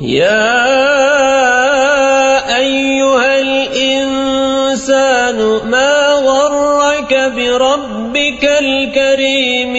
يا أيها الإنسان ما غرك بربك الكريم